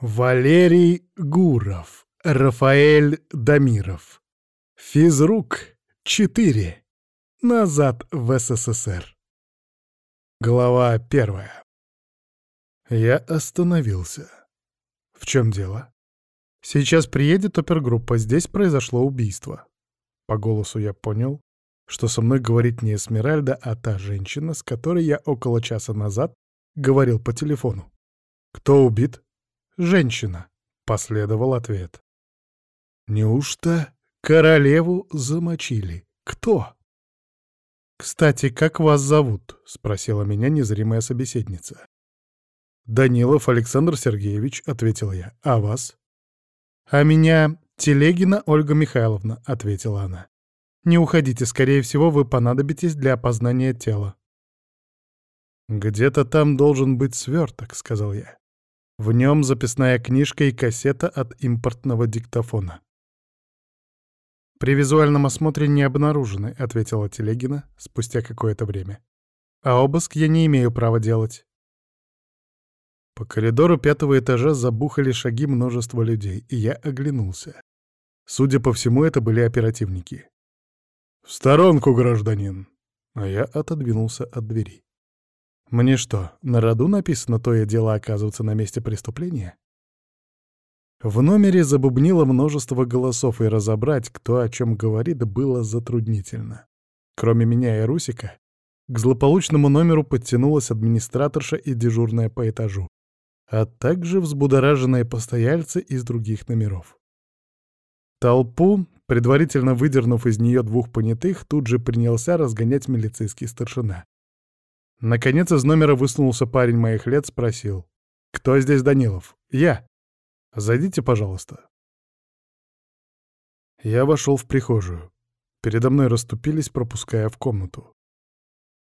Валерий Гуров, Рафаэль Дамиров. Физрук 4. Назад в СССР. Глава первая. Я остановился. В чем дело? Сейчас приедет опергруппа, здесь произошло убийство. По голосу я понял, что со мной говорит не Эсмеральда, а та женщина, с которой я около часа назад говорил по телефону. Кто убит? «Женщина», — последовал ответ. «Неужто королеву замочили? Кто?» «Кстати, как вас зовут?» — спросила меня незримая собеседница. «Данилов Александр Сергеевич», — ответил я. «А вас?» «А меня Телегина Ольга Михайловна», — ответила она. «Не уходите, скорее всего, вы понадобитесь для опознания тела». «Где-то там должен быть сверток», — сказал я. В нем записная книжка и кассета от импортного диктофона. «При визуальном осмотре не обнаружены», — ответила Телегина спустя какое-то время. «А обыск я не имею права делать». По коридору пятого этажа забухали шаги множества людей, и я оглянулся. Судя по всему, это были оперативники. «В сторонку, гражданин!» А я отодвинулся от двери. Мне что, на роду написано то и дело оказываться на месте преступления? В номере забубнило множество голосов, и разобрать, кто о чем говорит, было затруднительно. Кроме меня и Русика, к злополучному номеру подтянулась администраторша и дежурная по этажу, а также взбудораженные постояльцы из других номеров. Толпу, предварительно выдернув из нее двух понятых, тут же принялся разгонять милицейский старшина. Наконец из номера высунулся парень моих лет, спросил. «Кто здесь Данилов?» «Я». «Зайдите, пожалуйста». Я вошел в прихожую. Передо мной расступились, пропуская в комнату.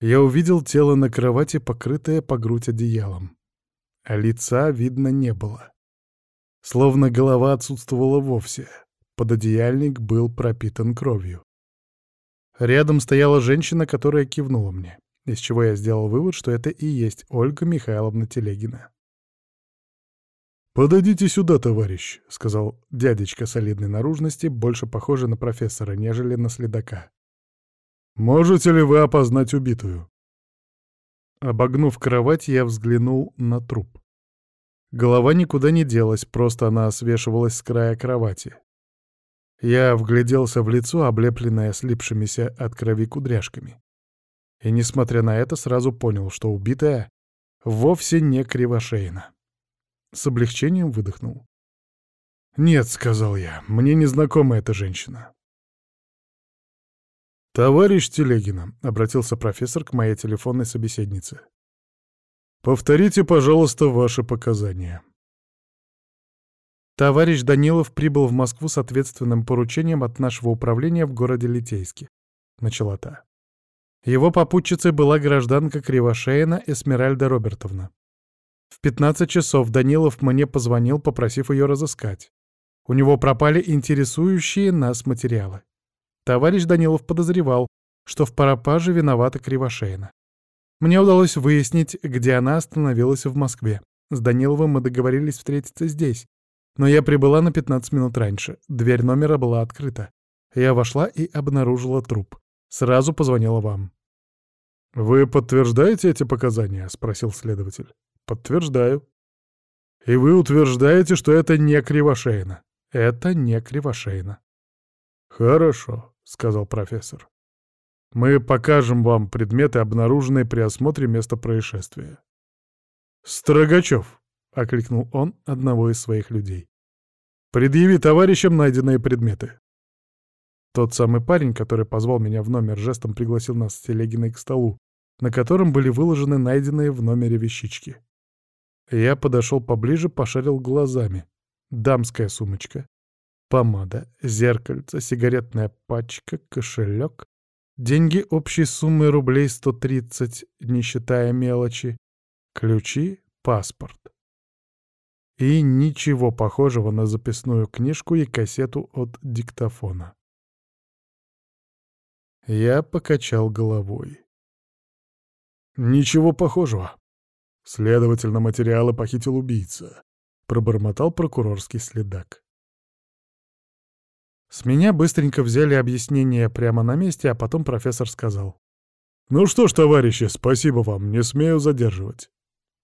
Я увидел тело на кровати, покрытое по грудь одеялом. А лица видно не было. Словно голова отсутствовала вовсе. Пододеяльник был пропитан кровью. Рядом стояла женщина, которая кивнула мне из чего я сделал вывод, что это и есть Ольга Михайловна Телегина. «Подойдите сюда, товарищ», — сказал дядечка солидной наружности, больше похожий на профессора, нежели на следака. «Можете ли вы опознать убитую?» Обогнув кровать, я взглянул на труп. Голова никуда не делась, просто она свешивалась с края кровати. Я вгляделся в лицо, облепленное слипшимися от крови кудряшками и, несмотря на это, сразу понял, что убитая вовсе не кривошейна. С облегчением выдохнул. «Нет», — сказал я, — «мне не знакома эта женщина». «Товарищ Телегина», — обратился профессор к моей телефонной собеседнице. «Повторите, пожалуйста, ваши показания». Товарищ Данилов прибыл в Москву с ответственным поручением от нашего управления в городе Литейске. Начала та. Его попутчицей была гражданка Кривошеина Эсмеральда Робертовна. В 15 часов Данилов мне позвонил, попросив ее разыскать. У него пропали интересующие нас материалы. Товарищ Данилов подозревал, что в пропаже виновата Кривошеина. Мне удалось выяснить, где она остановилась в Москве. С Даниловым мы договорились встретиться здесь. Но я прибыла на 15 минут раньше. Дверь номера была открыта. Я вошла и обнаружила труп. Сразу позвонила вам. «Вы подтверждаете эти показания?» — спросил следователь. «Подтверждаю». «И вы утверждаете, что это не Кривошейна?» «Это не Кривошейна». «Хорошо», — сказал профессор. «Мы покажем вам предметы, обнаруженные при осмотре места происшествия». «Строгачев!» — окликнул он одного из своих людей. «Предъяви товарищам найденные предметы». Тот самый парень, который позвал меня в номер, жестом пригласил нас с Телегиной к столу, на котором были выложены найденные в номере вещички. Я подошел поближе, пошарил глазами. Дамская сумочка, помада, зеркальце, сигаретная пачка, кошелек, деньги общей суммы рублей 130, не считая мелочи, ключи, паспорт. И ничего похожего на записную книжку и кассету от диктофона. Я покачал головой. Ничего похожего. Следовательно, материалы похитил убийца. — пробормотал прокурорский следак. С меня быстренько взяли объяснение прямо на месте, а потом профессор сказал. «Ну что ж, товарищи, спасибо вам, не смею задерживать».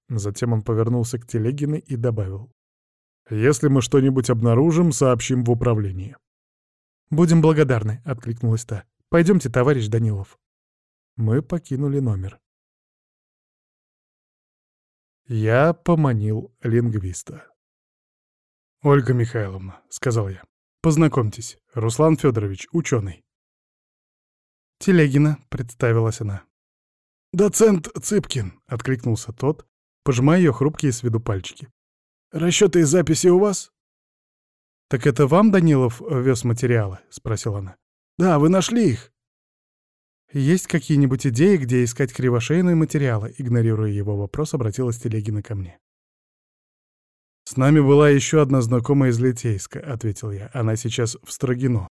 Затем он повернулся к Телегиной и добавил. «Если мы что-нибудь обнаружим, сообщим в управление». «Будем благодарны», — откликнулась та. «Пойдемте, товарищ Данилов». Мы покинули номер. Я поманил лингвиста. «Ольга Михайловна», — сказал я, — «познакомьтесь, Руслан Федорович, ученый». «Телегина», — представилась она. «Доцент Цыпкин», — откликнулся тот, пожимая ее хрупкие с виду пальчики. «Расчеты и записи у вас?» «Так это вам Данилов вез материалы?» — спросила она. «Да, вы нашли их?» «Есть какие-нибудь идеи, где искать кривошейные материалы?» Игнорируя его вопрос, обратилась Телегина ко мне. «С нами была еще одна знакомая из Литейска», — ответил я. «Она сейчас в Строгино.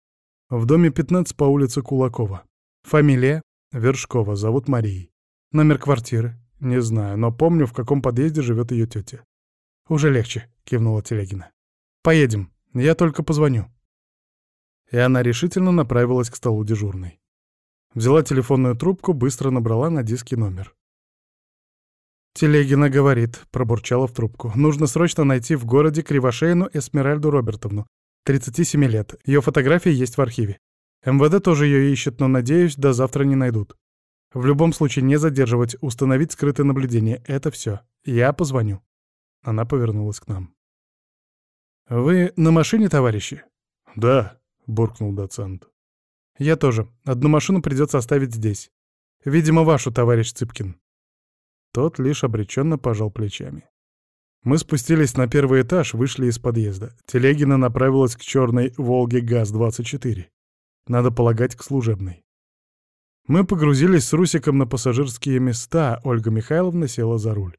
В доме 15 по улице Кулакова. Фамилия? Вершкова. Зовут Марией. Номер квартиры? Не знаю, но помню, в каком подъезде живет ее тетя». «Уже легче», — кивнула Телегина. «Поедем. Я только позвоню». И она решительно направилась к столу дежурной. Взяла телефонную трубку, быстро набрала на диске номер. «Телегина говорит», — пробурчала в трубку. «Нужно срочно найти в городе Кривошеину Эсмеральду Робертовну, 37 лет. Ее фотографии есть в архиве. МВД тоже ее ищет, но, надеюсь, до завтра не найдут. В любом случае не задерживать, установить скрытое наблюдение — это все. Я позвоню». Она повернулась к нам. «Вы на машине, товарищи?» «Да», — буркнул доцент. «Я тоже. Одну машину придется оставить здесь. Видимо, вашу, товарищ Цыпкин». Тот лишь обреченно пожал плечами. Мы спустились на первый этаж, вышли из подъезда. Телегина направилась к черной «Волге ГАЗ-24». Надо полагать, к служебной. Мы погрузились с Русиком на пассажирские места, Ольга Михайловна села за руль.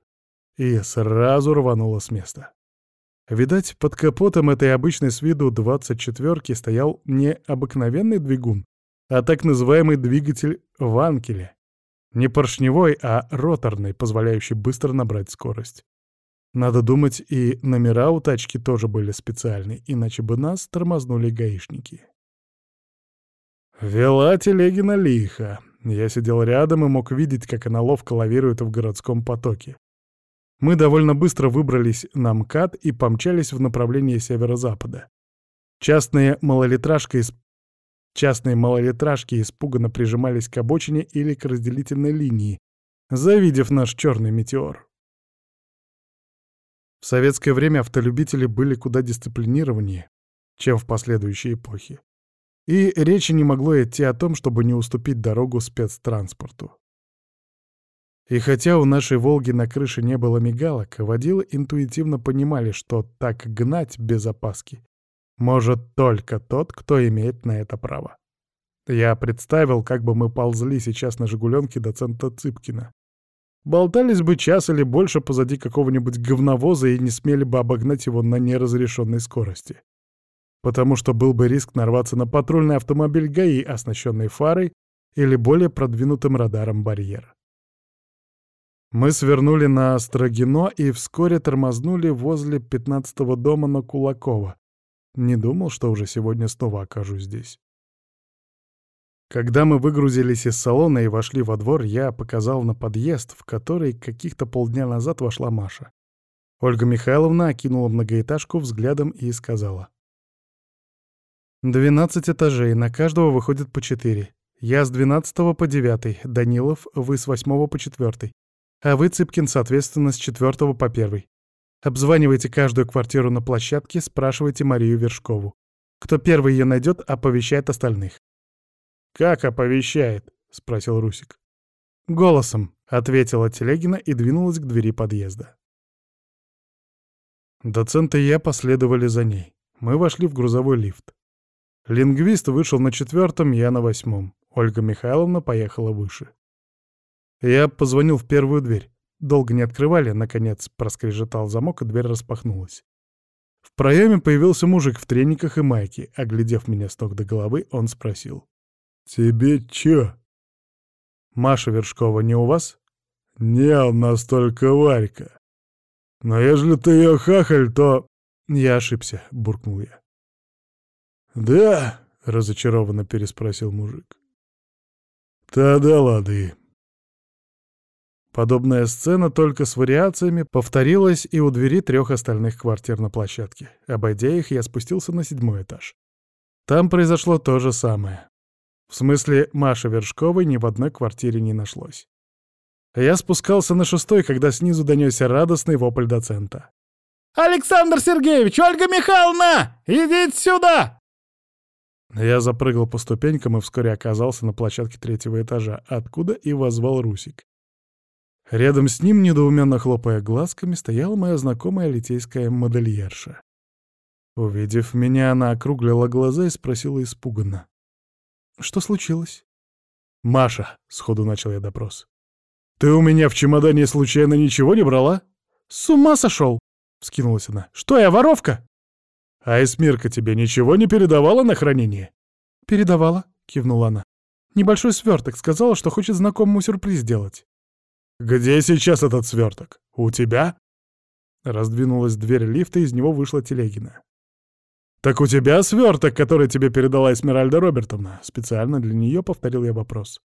И сразу рванула с места. Видать, под капотом этой обычной с виду 24-ки стоял не обыкновенный двигун, а так называемый двигатель Ванкеля. Не поршневой, а роторный, позволяющий быстро набрать скорость. Надо думать, и номера у тачки тоже были специальные, иначе бы нас тормознули гаишники. Вела Телегина лихо. Я сидел рядом и мог видеть, как она ловко лавирует в городском потоке. Мы довольно быстро выбрались на МКАД и помчались в направлении северо-запада. Частные малолитражка из Частные малолитражки испуганно прижимались к обочине или к разделительной линии, завидев наш черный метеор. В советское время автолюбители были куда дисциплинированнее, чем в последующие эпохи. И речи не могло идти о том, чтобы не уступить дорогу спецтранспорту. И хотя у нашей «Волги» на крыше не было мигалок, водилы интуитивно понимали, что так гнать без опаски может только тот, кто имеет на это право. Я представил, как бы мы ползли сейчас на «Жигуленке» доцента Цыпкина. Болтались бы час или больше позади какого-нибудь говновоза и не смели бы обогнать его на неразрешенной скорости. Потому что был бы риск нарваться на патрульный автомобиль ГАИ, оснащенный фарой или более продвинутым радаром барьер. Мы свернули на Острогино и вскоре тормознули возле пятнадцатого дома на Кулакова, не думал, что уже сегодня снова окажусь здесь. Когда мы выгрузились из салона и вошли во двор, я показал на подъезд, в который каких-то полдня назад вошла Маша. Ольга Михайловна окинула многоэтажку взглядом и сказала. «Двенадцать этажей, на каждого выходит по четыре. Я с двенадцатого по девятый, Данилов, вы с восьмого по четвертый, а вы, Цыпкин, соответственно, с четвертого по первый. Обзванивайте каждую квартиру на площадке, спрашивайте Марию Вершкову. Кто первый ее найдет, оповещает остальных. «Как оповещает?» — спросил Русик. «Голосом», — ответила Телегина и двинулась к двери подъезда. Доцент и я последовали за ней. Мы вошли в грузовой лифт. Лингвист вышел на четвертом, я на восьмом. Ольга Михайловна поехала выше. Я позвонил в первую дверь. Долго не открывали, наконец проскрежетал замок, и дверь распахнулась. В проеме появился мужик в трениках и майке. Оглядев меня с ног до головы, он спросил. «Тебе чё?» «Маша Вершкова не у вас?» «Не, у нас только Варька». «Но ежели ты ее хахаль, то...» «Я ошибся», — буркнул я. «Да?» — разочарованно переспросил мужик. «Та-да лады». Подобная сцена только с вариациями повторилась и у двери трех остальных квартир на площадке. Обойдя их, я спустился на седьмой этаж. Там произошло то же самое. В смысле, Маши Вершковой ни в одной квартире не нашлось. Я спускался на шестой, когда снизу донесся радостный вопль доцента. «Александр Сергеевич! Ольга Михайловна! Идите сюда!» Я запрыгал по ступенькам и вскоре оказался на площадке третьего этажа, откуда и возвал Русик. Рядом с ним, недоуменно хлопая глазками, стояла моя знакомая литейская модельерша. Увидев меня, она округлила глаза и спросила испуганно. «Что случилось?» «Маша», — сходу начал я допрос. «Ты у меня в чемодане случайно ничего не брала?» «С ума сошел!» — вскинулась она. «Что я, воровка?» «А Эсмирка тебе ничего не передавала на хранение?» «Передавала», — кивнула она. «Небольшой сверток. Сказала, что хочет знакомому сюрприз сделать». «Где сейчас этот сверток? У тебя?» Раздвинулась дверь лифта, из него вышла Телегина. «Так у тебя сверток, который тебе передала Эсмеральда Робертовна?» Специально для нее повторил я вопрос.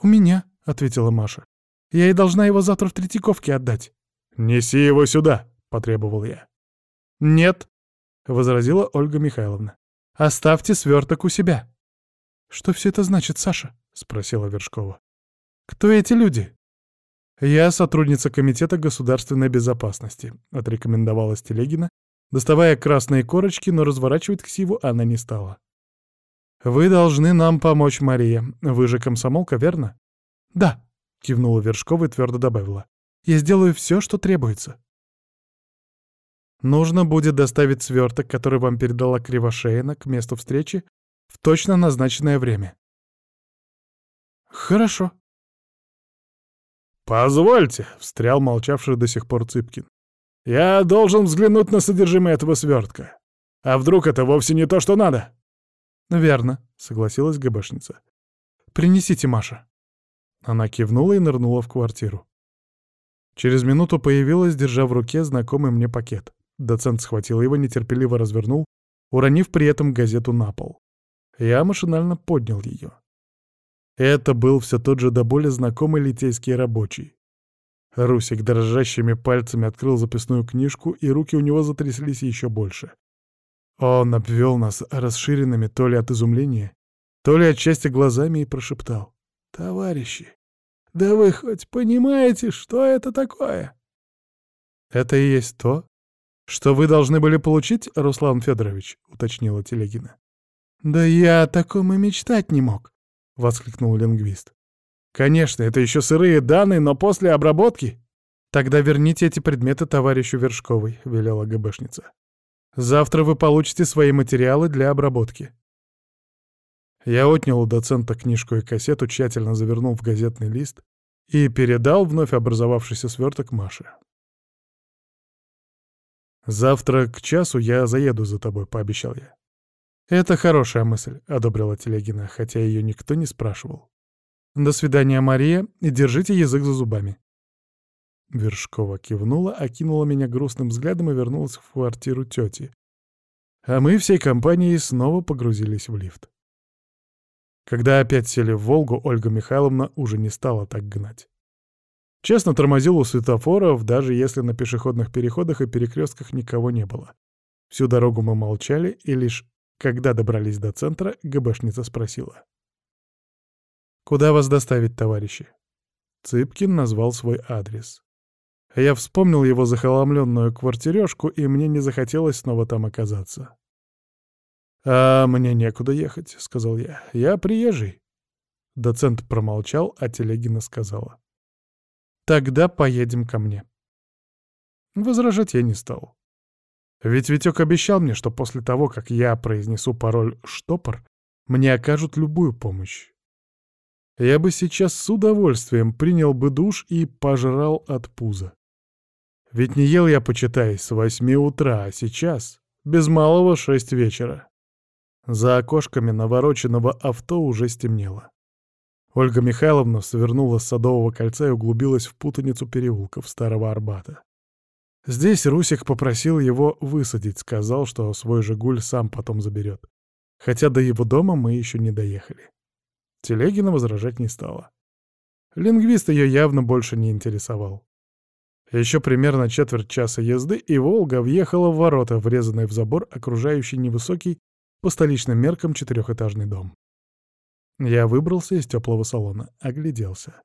«У меня», — ответила Маша. «Я ей должна его завтра в Третьяковке отдать». «Неси его сюда», — потребовал я. «Нет», — возразила Ольга Михайловна. «Оставьте сверток у себя». «Что все это значит, Саша?» — спросила Вершкова. «Кто эти люди?» «Я сотрудница Комитета государственной безопасности», — отрекомендовалась Телегина, доставая красные корочки, но разворачивать ксиву она не стала. «Вы должны нам помочь, Мария. Вы же комсомолка, верно?» «Да», — кивнула Вершкова и твердо добавила. «Я сделаю все, что требуется». Нужно будет доставить сверток, который вам передала Кривошеина, к месту встречи в точно назначенное время. Хорошо. Позвольте, встрял молчавший до сих пор Цыпкин. Я должен взглянуть на содержимое этого свертка. А вдруг это вовсе не то, что надо? Верно, согласилась ГБшница. Принесите, Маша. Она кивнула и нырнула в квартиру. Через минуту появилась, держа в руке знакомый мне пакет. Доцент схватил его, нетерпеливо развернул, уронив при этом газету на пол. Я машинально поднял ее. Это был все тот же до боли знакомый литейский рабочий. Русик дрожащими пальцами открыл записную книжку, и руки у него затряслись еще больше. Он обвел нас расширенными то ли от изумления, то ли от счастья глазами и прошептал. «Товарищи, да вы хоть понимаете, что это такое?» «Это и есть то, «Что вы должны были получить, Руслан Федорович?» — уточнила Телегина. «Да я о таком и мечтать не мог», — воскликнул лингвист. «Конечно, это еще сырые данные, но после обработки...» «Тогда верните эти предметы товарищу Вершковой», — велела ГБшница. «Завтра вы получите свои материалы для обработки». Я отнял у доцента книжку и кассету, тщательно завернул в газетный лист и передал вновь образовавшийся сверток Маше. «Завтра к часу я заеду за тобой», — пообещал я. «Это хорошая мысль», — одобрила Телегина, хотя ее никто не спрашивал. «До свидания, Мария, и держите язык за зубами». Вершкова кивнула, окинула меня грустным взглядом и вернулась в квартиру тети. А мы всей компанией снова погрузились в лифт. Когда опять сели в «Волгу», Ольга Михайловна уже не стала так гнать. Честно тормозил у светофоров, даже если на пешеходных переходах и перекрестках никого не было. Всю дорогу мы молчали, и лишь когда добрались до центра, ГБшница спросила. «Куда вас доставить, товарищи?» Цыпкин назвал свой адрес. Я вспомнил его захоломленную квартирёшку, и мне не захотелось снова там оказаться. «А мне некуда ехать», — сказал я. «Я приезжий». Доцент промолчал, а Телегина сказала. Тогда поедем ко мне. Возражать я не стал. Ведь Витек обещал мне, что после того, как я произнесу пароль «штопор», мне окажут любую помощь. Я бы сейчас с удовольствием принял бы душ и пожрал от пуза. Ведь не ел я, почитай, с восьми утра, а сейчас без малого шесть вечера. За окошками навороченного авто уже стемнело. Ольга Михайловна свернула с Садового кольца и углубилась в путаницу переулков Старого Арбата. Здесь Русик попросил его высадить, сказал, что свой «Жигуль» сам потом заберет. Хотя до его дома мы еще не доехали. Телегина возражать не стала. Лингвист ее явно больше не интересовал. Еще примерно четверть часа езды, и «Волга» въехала в ворота, врезанные в забор, окружающий невысокий, по столичным меркам, четырехэтажный дом. Я выбрался из теплого салона, огляделся.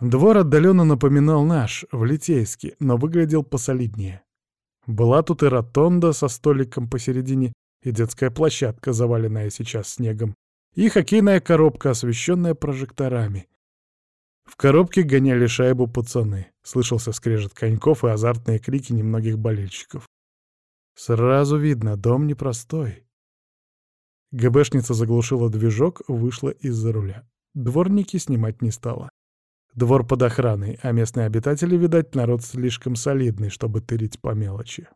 Двор отдаленно напоминал наш, в Литейске, но выглядел посолиднее. Была тут и ротонда со столиком посередине, и детская площадка, заваленная сейчас снегом, и хоккейная коробка, освещенная прожекторами. В коробке гоняли шайбу пацаны. Слышался скрежет коньков и азартные крики немногих болельщиков. Сразу видно, дом непростой. ГБшница заглушила движок, вышла из-за руля. Дворники снимать не стала. Двор под охраной, а местные обитатели, видать, народ слишком солидный, чтобы тырить по мелочи.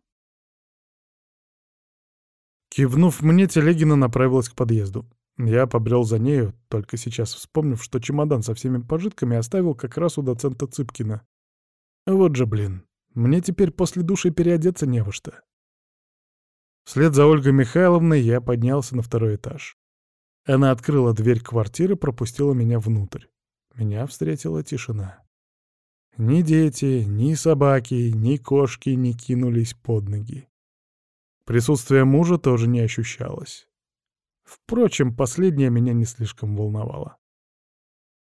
Кивнув мне, Телегина направилась к подъезду. Я побрел за нею, только сейчас вспомнив, что чемодан со всеми пожитками оставил как раз у доцента Цыпкина. Вот же, блин, мне теперь после души переодеться не во что. Вслед за Ольгой Михайловной я поднялся на второй этаж. Она открыла дверь квартиры, пропустила меня внутрь. Меня встретила тишина. Ни дети, ни собаки, ни кошки не кинулись под ноги. Присутствие мужа тоже не ощущалось. Впрочем, последнее меня не слишком волновало.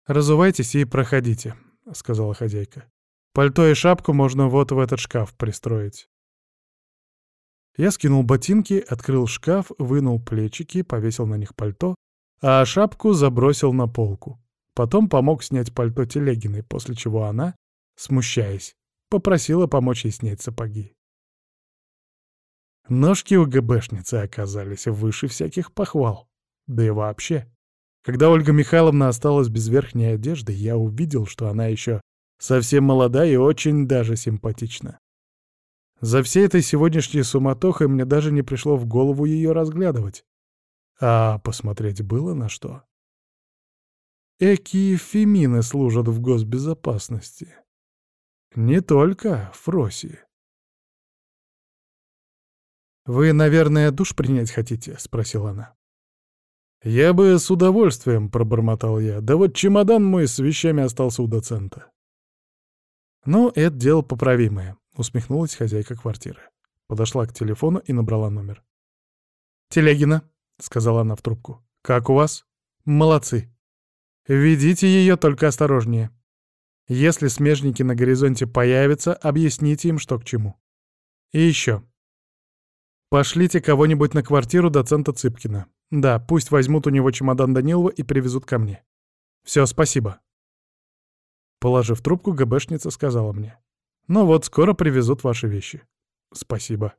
«Разувайтесь и проходите», — сказала хозяйка. «Пальто и шапку можно вот в этот шкаф пристроить». Я скинул ботинки, открыл шкаф, вынул плечики, повесил на них пальто, а шапку забросил на полку. Потом помог снять пальто Телегиной, после чего она, смущаясь, попросила помочь ей снять сапоги. Ножки у ГБшницы оказались выше всяких похвал. Да и вообще. Когда Ольга Михайловна осталась без верхней одежды, я увидел, что она еще совсем молода и очень даже симпатична. За всей этой сегодняшней суматохой мне даже не пришло в голову ее разглядывать. А посмотреть было на что. Экие фемины служат в госбезопасности. Не только Фроси. «Вы, наверное, душ принять хотите?» — спросила она. «Я бы с удовольствием», — пробормотал я. «Да вот чемодан мой с вещами остался у доцента». «Ну, это дело поправимое», — усмехнулась хозяйка квартиры. Подошла к телефону и набрала номер. «Телегина», — сказала она в трубку. «Как у вас?» «Молодцы. Ведите ее только осторожнее. Если смежники на горизонте появятся, объясните им, что к чему. И еще. Пошлите кого-нибудь на квартиру доцента Цыпкина. Да, пусть возьмут у него чемодан Данилова и привезут ко мне. Все, спасибо. Положив трубку, ГБшница сказала мне. Ну вот, скоро привезут ваши вещи. Спасибо.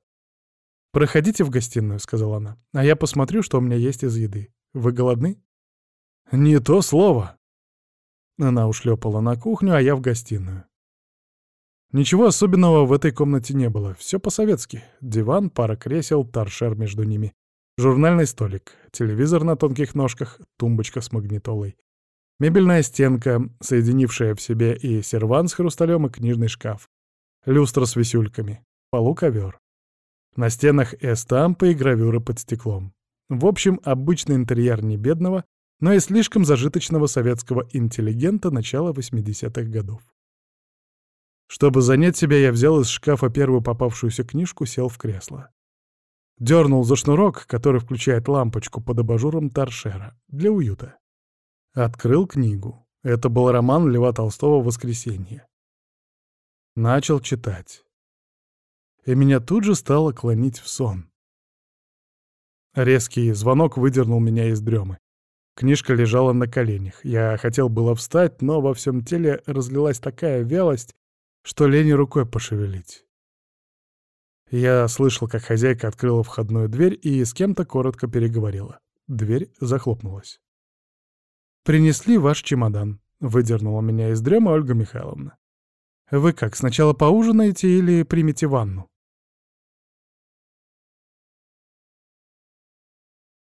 «Проходите в гостиную», — сказала она, — «а я посмотрю, что у меня есть из еды. Вы голодны?» «Не то слово!» Она ушлепала на кухню, а я в гостиную. Ничего особенного в этой комнате не было. Все по-советски. Диван, пара кресел, торшер между ними. Журнальный столик, телевизор на тонких ножках, тумбочка с магнитолой. Мебельная стенка, соединившая в себе и серван с хрусталем, и книжный шкаф. Люстра с висюльками. Полу ковер. На стенах эстампы и гравюры под стеклом. В общем, обычный интерьер не бедного, но и слишком зажиточного советского интеллигента начала 80-х годов. Чтобы занять себя, я взял из шкафа первую попавшуюся книжку, сел в кресло. Дернул за шнурок, который включает лампочку под абажуром торшера, для уюта. Открыл книгу. Это был роман Льва Толстого «Воскресенье». Начал читать. И меня тут же стало клонить в сон. Резкий звонок выдернул меня из дремы. Книжка лежала на коленях. Я хотел было встать, но во всем теле разлилась такая вялость, что лень рукой пошевелить. Я слышал, как хозяйка открыла входную дверь и с кем-то коротко переговорила. Дверь захлопнулась. «Принесли ваш чемодан», — выдернула меня из дрема Ольга Михайловна. «Вы как, сначала поужинаете или примете ванну?»